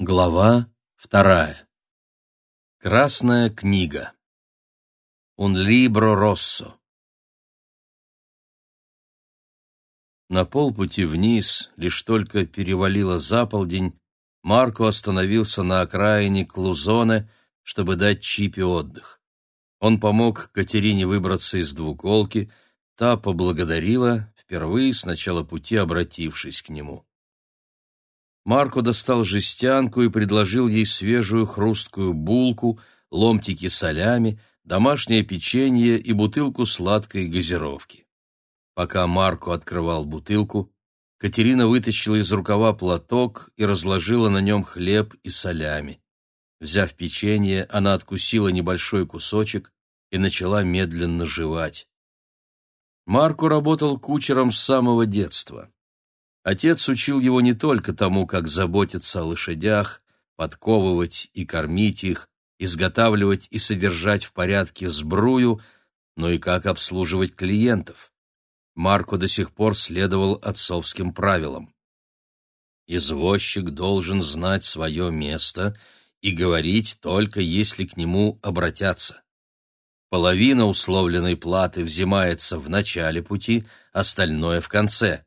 Глава вторая. Красная книга. Un libro rosso. На полпути вниз, лишь только перевалило за полдень, Марко остановился на окраине Клузоне, чтобы дать Чипе отдых. Он помог Катерине выбраться из двуколки, та поблагодарила, впервые с начала пути обратившись к нему. Марко достал жестянку и предложил ей свежую хрусткую булку, ломтики солями, домашнее печенье и бутылку сладкой газировки. Пока Марко открывал бутылку, Катерина вытащила из рукава платок и разложила на нем хлеб и солями. Взяв печенье, она откусила небольшой кусочек и начала медленно жевать. Марко работал кучером с самого детства. Отец учил его не только тому, как заботиться о лошадях, подковывать и кормить их, изготавливать и содержать в порядке сбрую, но и как обслуживать клиентов. Марко до сих пор следовал отцовским правилам. Извозчик должен знать свое место и говорить только если к нему обратятся. Половина условленной платы взимается в начале пути, остальное в конце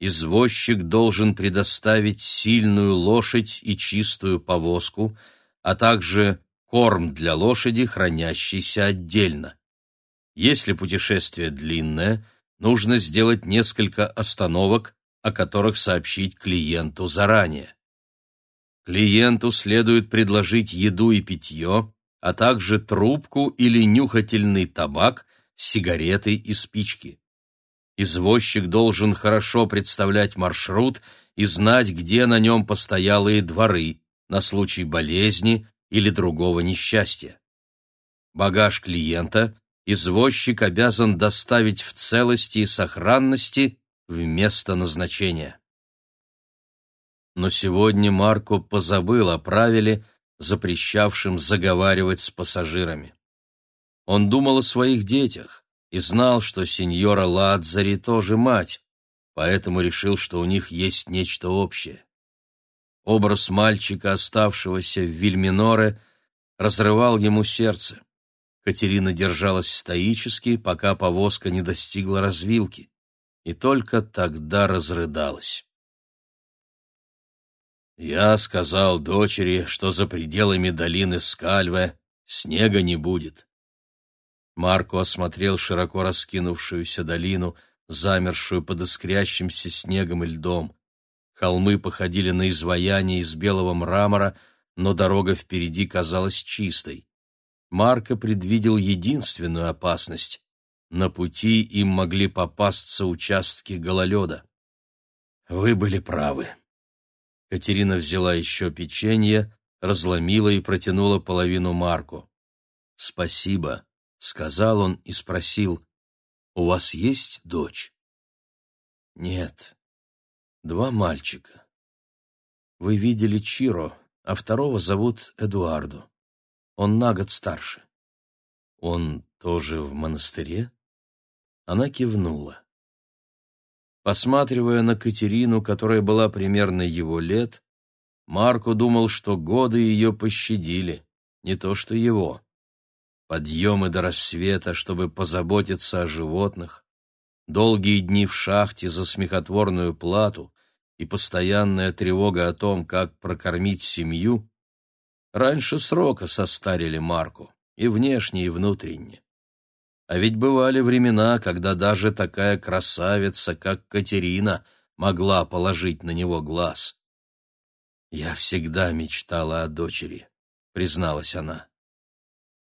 извозчик должен предоставить сильную лошадь и чистую повозку, а также корм для лошади, хранящийся отдельно. Если путешествие длинное, нужно сделать несколько остановок, о которых сообщить клиенту заранее. Клиенту следует предложить еду и питье, а также трубку или нюхательный табак, сигареты и спички. Извозчик должен хорошо представлять маршрут и знать, где на нем постоялые дворы на случай болезни или другого несчастья. Багаж клиента извозчик обязан доставить в целости и сохранности в место назначения. Но сегодня Марко позабыл о правиле, запрещавшем заговаривать с пассажирами. Он думал о своих детях, и знал, что сеньора Ладзари тоже мать, поэтому решил, что у них есть нечто общее. Образ мальчика, оставшегося в Вильминоре, разрывал ему сердце. Катерина держалась стоически, пока повозка не достигла развилки, и только тогда разрыдалась. «Я сказал дочери, что за пределами долины Скальве снега не будет. Марко осмотрел широко раскинувшуюся долину, замершую под искрящимся снегом и льдом. Холмы походили на изваяние из белого мрамора, но дорога впереди казалась чистой. Марко предвидел единственную опасность. На пути им могли попасться участки гололеда. «Вы были правы». Катерина взяла еще печенье, разломила и протянула половину Марку. «Спасибо», сказал он и спросил, «У вас есть дочь?» «Нет, два мальчика. Вы видели Чиро, а второго зовут Эдуарду. Он на год старше. Он тоже в монастыре?» Она кивнула. Посматривая на Катерину, которая была примерно его лет, Марко думал, что годы ее пощадили, не то что его подъемы до рассвета, чтобы позаботиться о животных, долгие дни в шахте за смехотворную плату и постоянная тревога о том, как прокормить семью, раньше срока состарили Марку, и внешне, и внутренне. А ведь бывали времена, когда даже такая красавица, как Катерина, могла положить на него глаз. «Я всегда мечтала о дочери», — призналась она.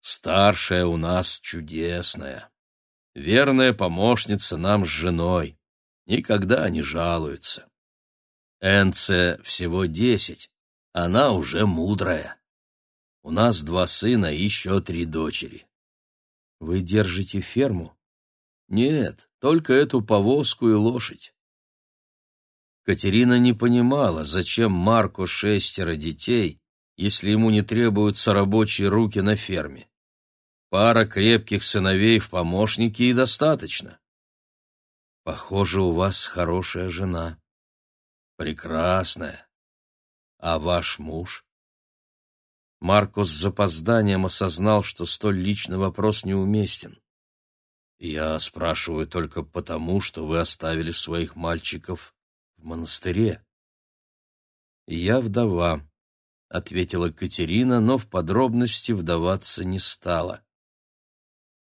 Старшая у нас чудесная. Верная помощница нам с женой. Никогда не жалуется. Энце всего десять, она уже мудрая. У нас два сына и еще три дочери. Вы держите ферму? Нет, только эту повозку и лошадь. Катерина не понимала, зачем Марку шестеро детей, если ему не требуются рабочие руки на ферме. Пара крепких сыновей в помощники и достаточно. Похоже, у вас хорошая жена. Прекрасная. А ваш муж? Марко с запозданием осознал, что столь личный вопрос неуместен. Я спрашиваю только потому, что вы оставили своих мальчиков в монастыре. Я вдова, ответила Катерина, но в подробности вдаваться не стала.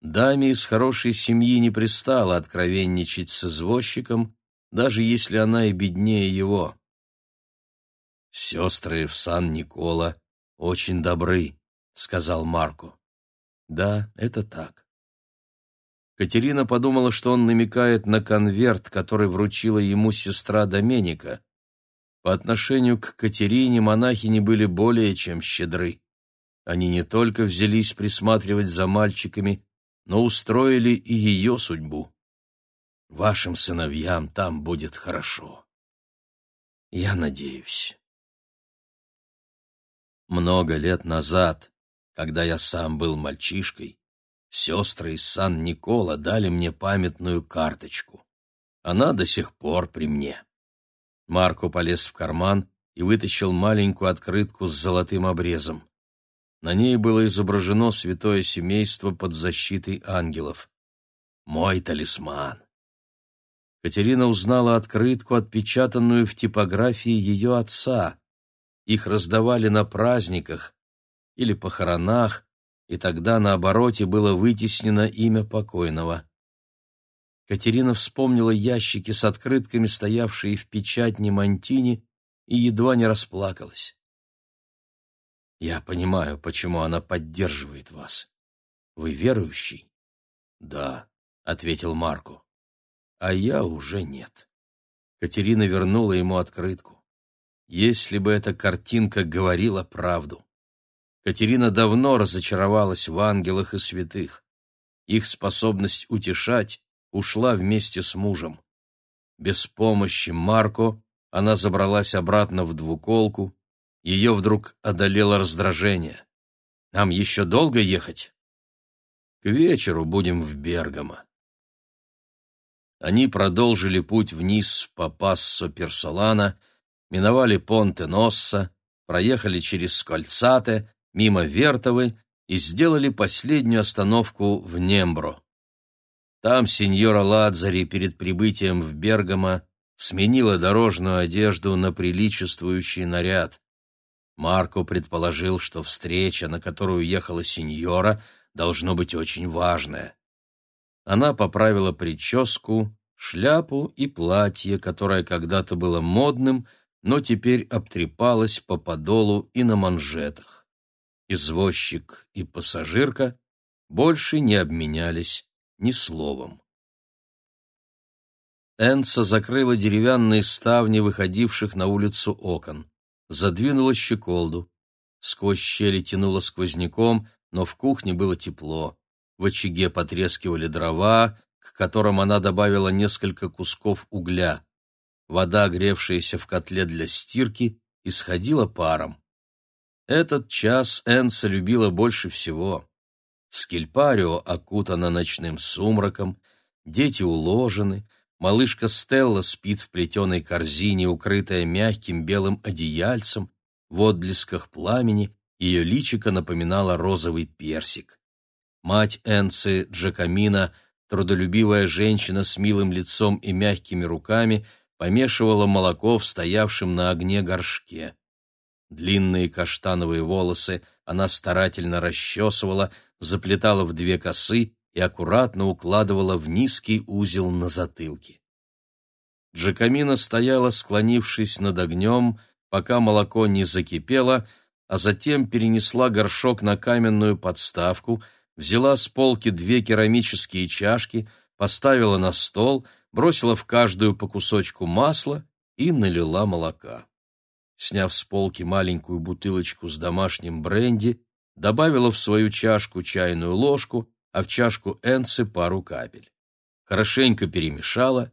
Даме из хорошей семьи не пристало откровенничать с извозчиком, даже если она и беднее его. Сестры в Сан-Никола очень добры, сказал Марко. Да, это так. Катерина подумала, что он намекает на конверт, который вручила ему сестра Доменика. По отношению к Катерине монахини были более чем щедры. Они не только взялись присматривать за мальчиками, но устроили и ее судьбу. Вашим сыновьям там будет хорошо. Я надеюсь. Много лет назад, когда я сам был мальчишкой, сестры из Сан-Никола дали мне памятную карточку. Она до сих пор при мне. Марко полез в карман и вытащил маленькую открытку с золотым обрезом. На ней было изображено святое семейство под защитой ангелов. Мой талисман. Катерина узнала открытку, отпечатанную в типографии ее отца. Их раздавали на праздниках или похоронах, и тогда на обороте было вытеснено имя покойного. Катерина вспомнила ящики с открытками, стоявшие в печатне Монтини, и едва не расплакалась. Я понимаю, почему она поддерживает вас. Вы верующий? Да, ответил Марко. А я уже нет. Катерина вернула ему открытку. Если бы эта картинка говорила правду. Катерина давно разочаровалась в ангелах и святых. Их способность утешать ушла вместе с мужем. Без помощи Марко она забралась обратно в двуколку, ее вдруг одолело раздражение. «Нам еще долго ехать?» «К вечеру будем в Бергамо». Они продолжили путь вниз по Пассо Персолана, миновали Понте Носса, проехали через Скольцате, мимо Вертовы и сделали последнюю остановку в Нембро. Там сеньора Ладзари перед прибытием в Бергамо сменила дорожную одежду на приличествующий наряд. Марко предположил, что встреча, на которую ехала сеньора, должно быть очень важная. Она поправила прическу, шляпу и платье, которое когда-то было модным, но теперь обтрепалось по подолу и на манжетах. Извозчик и пассажирка больше не обменялись ни словом. Энса закрыла деревянные ставни, выходивших на улицу окон задвинула щеколду. Сквозь щели тянуло сквозняком, но в кухне было тепло. В очаге потрескивали дрова, к которым она добавила несколько кусков угля. Вода, гревшаяся в котле для стирки, исходила паром. Этот час Энса любила больше всего. Скельпарио окутана ночным сумраком, дети уложены, Малышка Стелла спит в плетеной корзине, укрытая мягким белым одеяльцем, в отблесках пламени ее личико напоминало розовый персик. Мать Энцы Джакамина, трудолюбивая женщина с милым лицом и мягкими руками, помешивала молоко в стоявшем на огне горшке. Длинные каштановые волосы она старательно расчесывала, заплетала в две косы и аккуратно укладывала в низкий узел на затылке. Джакамина стояла, склонившись над огнем, пока молоко не закипело, а затем перенесла горшок на каменную подставку, взяла с полки две керамические чашки, поставила на стол, бросила в каждую по кусочку масла и налила молока. Сняв с полки маленькую бутылочку с домашним бренди, добавила в свою чашку чайную ложку, а в чашку энцы пару капель. Хорошенько перемешала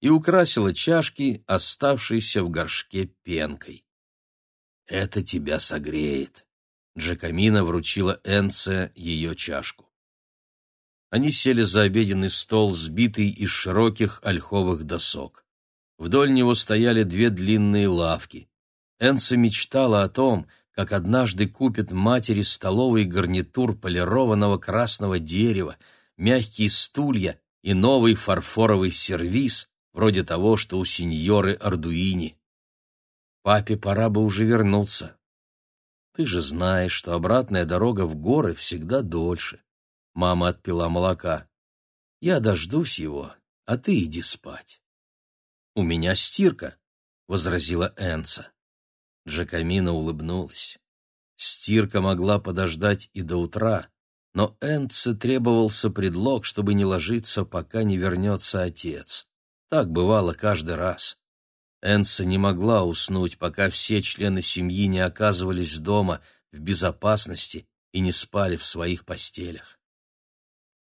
и украсила чашки, оставшейся в горшке пенкой. «Это тебя согреет», — Джакамина вручила Энце ее чашку. Они сели за обеденный стол, сбитый из широких ольховых досок. Вдоль него стояли две длинные лавки. Энса мечтала о том, как однажды купит матери столовый гарнитур полированного красного дерева, мягкие стулья и новый фарфоровый сервиз, вроде того, что у сеньоры Ардуини. Папе пора бы уже вернуться. Ты же знаешь, что обратная дорога в горы всегда дольше. Мама отпила молока. Я дождусь его, а ты иди спать. У меня стирка, возразила Энса. Джакамина улыбнулась. Стирка могла подождать и до утра, но Энце требовался предлог, чтобы не ложиться, пока не вернется отец. Так бывало каждый раз. Энса не могла уснуть, пока все члены семьи не оказывались дома в безопасности и не спали в своих постелях.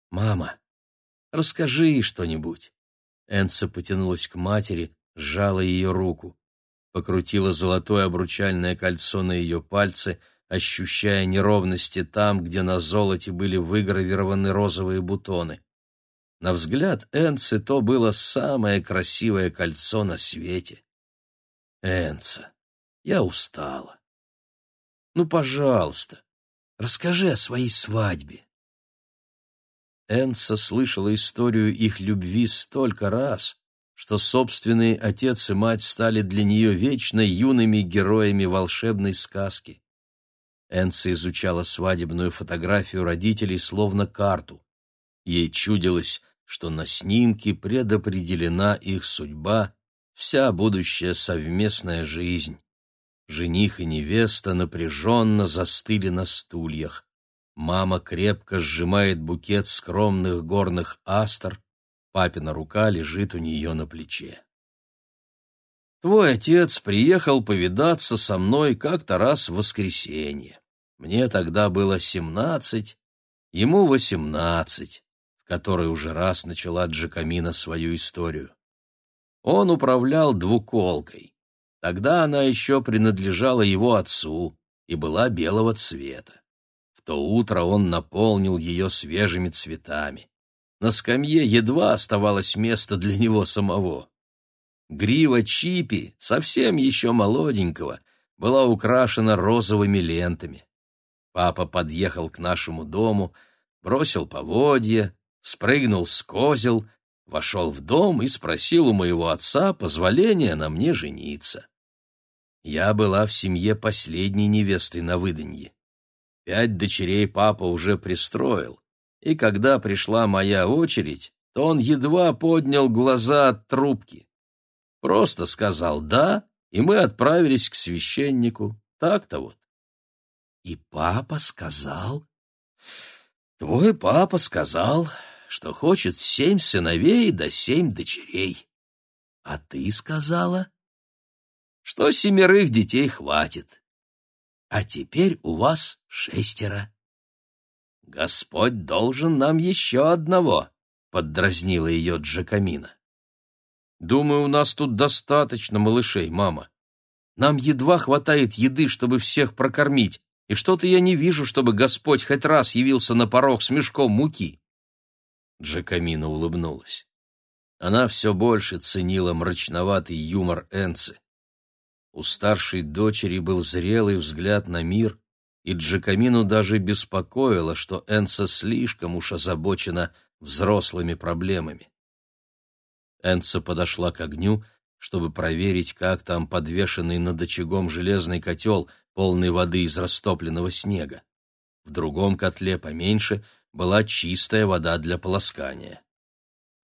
«Мама, расскажи что-нибудь». Энса потянулась к матери, сжала ее руку, покрутила золотое обручальное кольцо на ее пальце, ощущая неровности там, где на золоте были выгравированы розовые бутоны. На взгляд Энсы то было самое красивое кольцо на свете. Энса, я устала. Ну, пожалуйста, расскажи о своей свадьбе. Энса слышала историю их любви столько раз, что собственные отец и мать стали для нее вечно юными героями волшебной сказки. Энса изучала свадебную фотографию родителей словно карту. Ей чудилось, что на снимке предопределена их судьба вся будущая совместная жизнь. Жених и невеста напряженно застыли на стульях. Мама крепко сжимает букет скромных горных астр, папина рука лежит у нее на плече. Твой отец приехал повидаться со мной как-то раз в воскресенье. Мне тогда было семнадцать, ему восемнадцать, в которой уже раз начала Джакамина свою историю. Он управлял двуколкой. Тогда она еще принадлежала его отцу и была белого цвета. В то утро он наполнил ее свежими цветами. На скамье едва оставалось место для него самого. Грива Чипи, совсем еще молоденького, была украшена розовыми лентами. Папа подъехал к нашему дому, бросил поводья, спрыгнул с козел вошел в дом и спросил у моего отца позволения на мне жениться. Я была в семье последней невестой на выданье. Пять дочерей папа уже пристроил, и когда пришла моя очередь, то он едва поднял глаза от трубки. Просто сказал «да», и мы отправились к священнику. Так-то вот. И папа сказал... Твой папа сказал, что хочет семь сыновей да семь дочерей. А ты сказала, что семерых детей хватит. А теперь у вас шестеро. Господь должен нам еще одного, — поддразнила ее Джакамина. Думаю, у нас тут достаточно малышей, мама. Нам едва хватает еды, чтобы всех прокормить, и что-то я не вижу, чтобы Господь хоть раз явился на порог с мешком муки. Джакамина улыбнулась. Она все больше ценила мрачноватый юмор Энцы. У старшей дочери был зрелый взгляд на мир, и Джакамину даже беспокоило, что Энца слишком уж озабочена взрослыми проблемами. Энца подошла к огню, чтобы проверить, как там подвешенный над очагом железный котел, полный воды из растопленного снега. В другом котле, поменьше, была чистая вода для полоскания.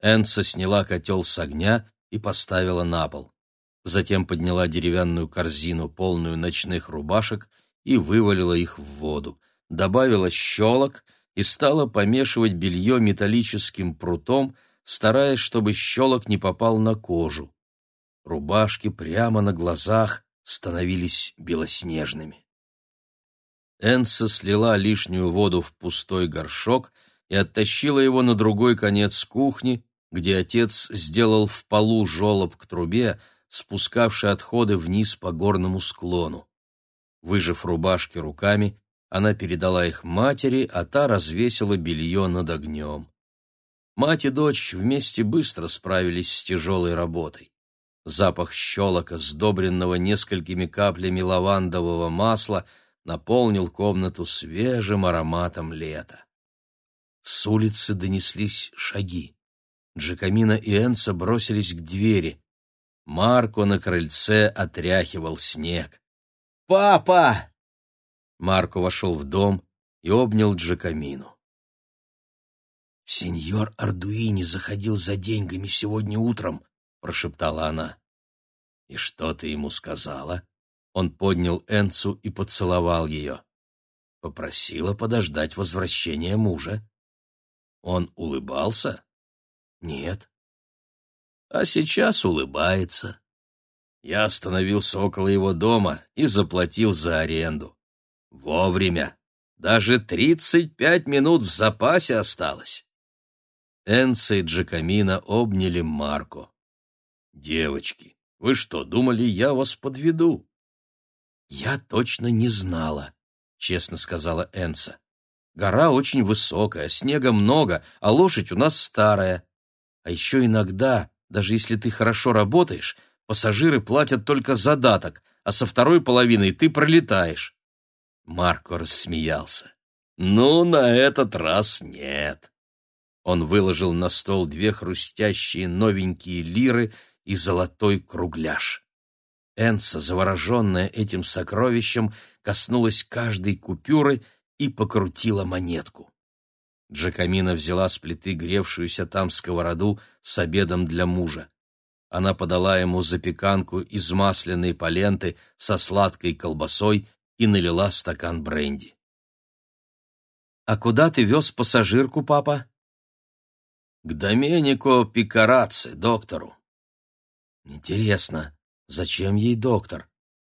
Энса сняла котел с огня и поставила на пол. Затем подняла деревянную корзину, полную ночных рубашек, и вывалила их в воду. Добавила щелок и стала помешивать белье металлическим прутом, стараясь, чтобы щелок не попал на кожу. Рубашки прямо на глазах становились белоснежными. Энса слила лишнюю воду в пустой горшок и оттащила его на другой конец кухни, где отец сделал в полу желоб к трубе, спускавшей отходы вниз по горному склону. Выжав рубашки руками, она передала их матери, а та развесила белье над огнем. Мать и дочь вместе быстро справились с тяжелой работой. Запах щелока, сдобренного несколькими каплями лавандового масла, наполнил комнату свежим ароматом лета. С улицы донеслись шаги. Джакамина и Энса бросились к двери. Марко на крыльце отряхивал снег. «Папа!» Марко вошел в дом и обнял Джакамину. «Сеньор Ардуини заходил за деньгами сегодня утром», — прошептала она. «И что ты ему сказала?» Он поднял Энцу и поцеловал ее. Попросила подождать возвращения мужа. Он улыбался? Нет. А сейчас улыбается. Я остановился около его дома и заплатил за аренду. Вовремя. Даже тридцать пять минут в запасе осталось. Энса и Джакамина обняли Марко. «Девочки, вы что, думали, я вас подведу?» «Я точно не знала», — честно сказала Энса. «Гора очень высокая, снега много, а лошадь у нас старая. А еще иногда, даже если ты хорошо работаешь, пассажиры платят только задаток, а со второй половиной ты пролетаешь». Марко рассмеялся. «Ну, на этот раз нет». Он выложил на стол две хрустящие новенькие лиры и золотой кругляш. Энса, завороженная этим сокровищем, коснулась каждой купюры и покрутила монетку. Джакамина взяла с плиты гревшуюся там сковороду с обедом для мужа. Она подала ему запеканку из масляной паленты со сладкой колбасой и налила стакан бренди. «А куда ты вез пассажирку, папа?» «К Доменико Пикарацци, доктору». «Интересно, Зачем ей доктор?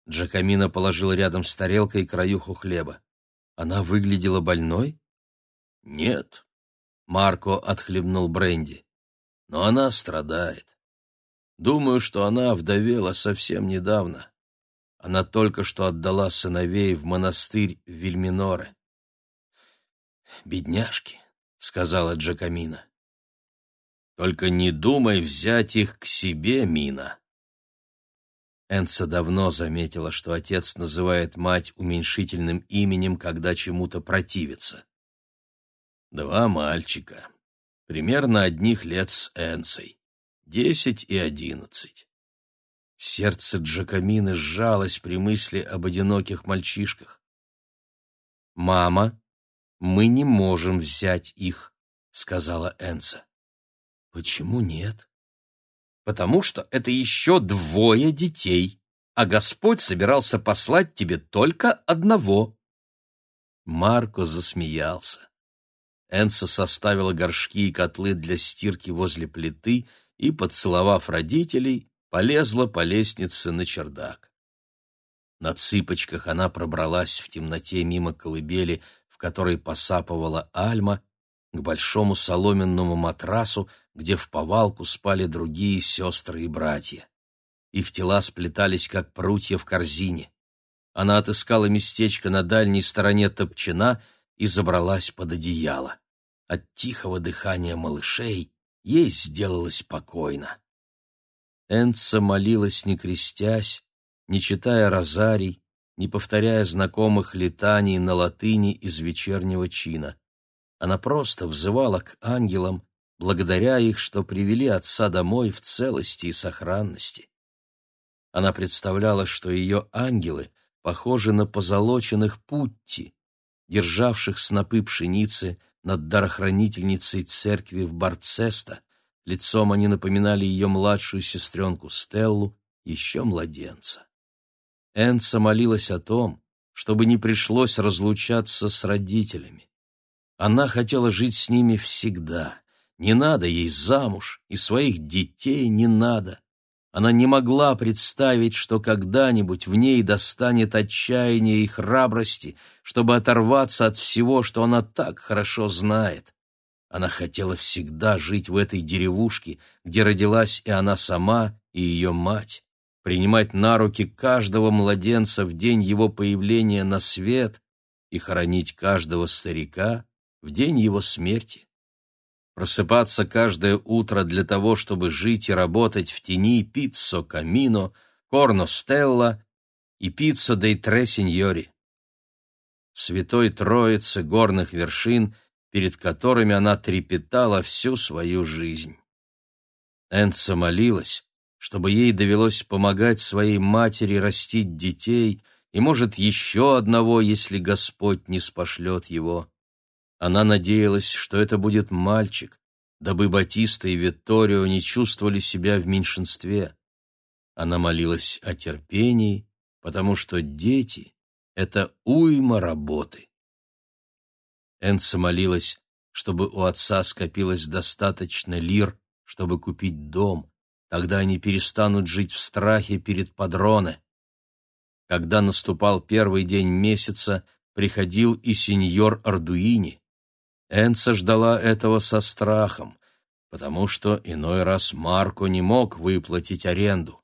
Джакамина положила рядом с тарелкой краюху хлеба. Она выглядела больной? Нет. Марко отхлебнул бренди. Но она страдает. Думаю, что она вдовела совсем недавно. Она только что отдала сыновей в монастырь в Вильминоре. «Бедняжки», — сказала Джакамина. «Только не думай взять их к себе, Мина. Энса давно заметила, что отец называет мать уменьшительным именем, когда чему-то противится. Два мальчика, примерно одних лет с Энсой, десять и одиннадцать. Сердце Джакамины сжалось при мысли об одиноких мальчишках. «Мама, мы не можем взять их», — сказала Энса. «Почему нет?» потому что это еще двое детей, а Господь собирался послать тебе только одного». Марко засмеялся. Энса составила горшки и котлы для стирки возле плиты и, поцеловав родителей, полезла по лестнице на чердак. На цыпочках она пробралась в темноте мимо колыбели, в которой посапывала Альма, к большому соломенному матрасу, где в повалку спали другие сестры и братья. Их тела сплетались, как прутья в корзине. Она отыскала местечко на дальней стороне топчина и забралась под одеяло. От тихого дыхания малышей ей сделалось спокойно. Энца молилась, не крестясь, не читая розарий, не повторяя знакомых летаний на латыни из вечернего чина. Она просто взывала к ангелам, благодаря их, что привели отца домой в целости и сохранности. Она представляла, что ее ангелы похожи на позолоченных путти, державших снопы пшеницы над дарохранительницей церкви в Барцеста. Лицом они напоминали ее младшую сестренку Стеллу, еще младенца. Энса молилась о том, чтобы не пришлось разлучаться с родителями. Она хотела жить с ними всегда. Не надо ей замуж, и своих детей не надо. Она не могла представить, что когда-нибудь в ней достанет отчаяния и храбрости, чтобы оторваться от всего, что она так хорошо знает. Она хотела всегда жить в этой деревушке, где родилась и она сама, и ее мать, принимать на руки каждого младенца в день его появления на свет и хоронить каждого старика в день его смерти. Просыпаться каждое утро для того, чтобы жить и работать в тени Пиццо Камино, Корно Стелла и Пиццо дей Тре Синьори. Святой Троицы горных вершин, перед которыми она трепетала всю свою жизнь. Энса молилась, чтобы ей довелось помогать своей матери растить детей и, может, еще одного, если Господь не спошлет его. Она надеялась, что это будет мальчик, дабы Батиста и Витторио не чувствовали себя в меньшинстве. Она молилась о терпении, потому что дети — это уйма работы. Энса молилась, чтобы у отца скопилось достаточно лир, чтобы купить дом, тогда они перестанут жить в страхе перед падроне. Когда наступал первый день месяца, приходил и сеньор Ардуини. Энца ждала этого со страхом, потому что иной раз Марко не мог выплатить аренду.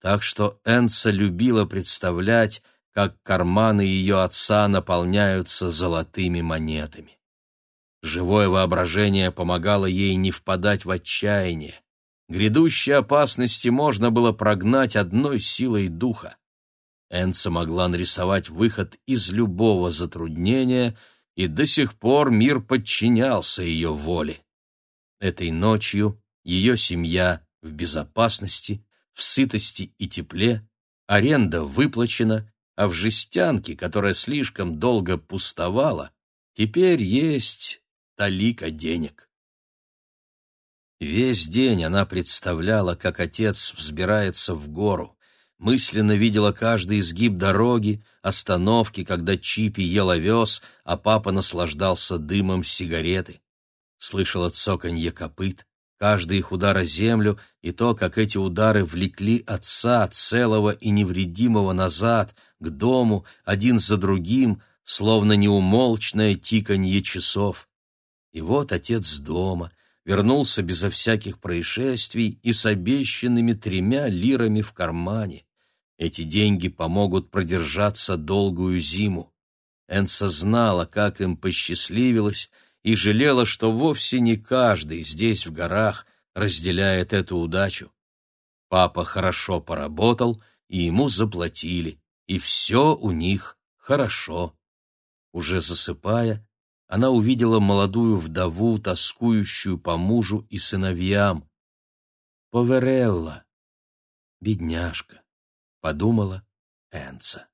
Так что Энца любила представлять, как карманы ее отца наполняются золотыми монетами. Живое воображение помогало ей не впадать в отчаяние. Грядущие опасности можно было прогнать одной силой духа. Энца могла нарисовать выход из любого затруднения, и до сих пор мир подчинялся ее воле. Этой ночью ее семья в безопасности, в сытости и тепле, аренда выплачена, а в жестянке, которая слишком долго пустовала, теперь есть талика денег. Весь день она представляла, как отец взбирается в гору, мысленно видела каждый изгиб дороги, остановки, когда Чипи ел овес, а папа наслаждался дымом сигареты. Слышала цоканье копыт, каждый их удар о землю и то, как эти удары влекли отца целого и невредимого назад, к дому, один за другим, словно неумолчное тиканье часов. И вот отец дома — вернулся безо всяких происшествий и с обещанными тремя лирами в кармане. Эти деньги помогут продержаться долгую зиму. Энса знала, как им посчастливилось, и жалела, что вовсе не каждый здесь, в горах, разделяет эту удачу. Папа хорошо поработал, и ему заплатили, и все у них хорошо. Уже засыпая, она увидела молодую вдову, тоскующую по мужу и сыновьям. «Поверелла, бедняжка», — подумала Энца.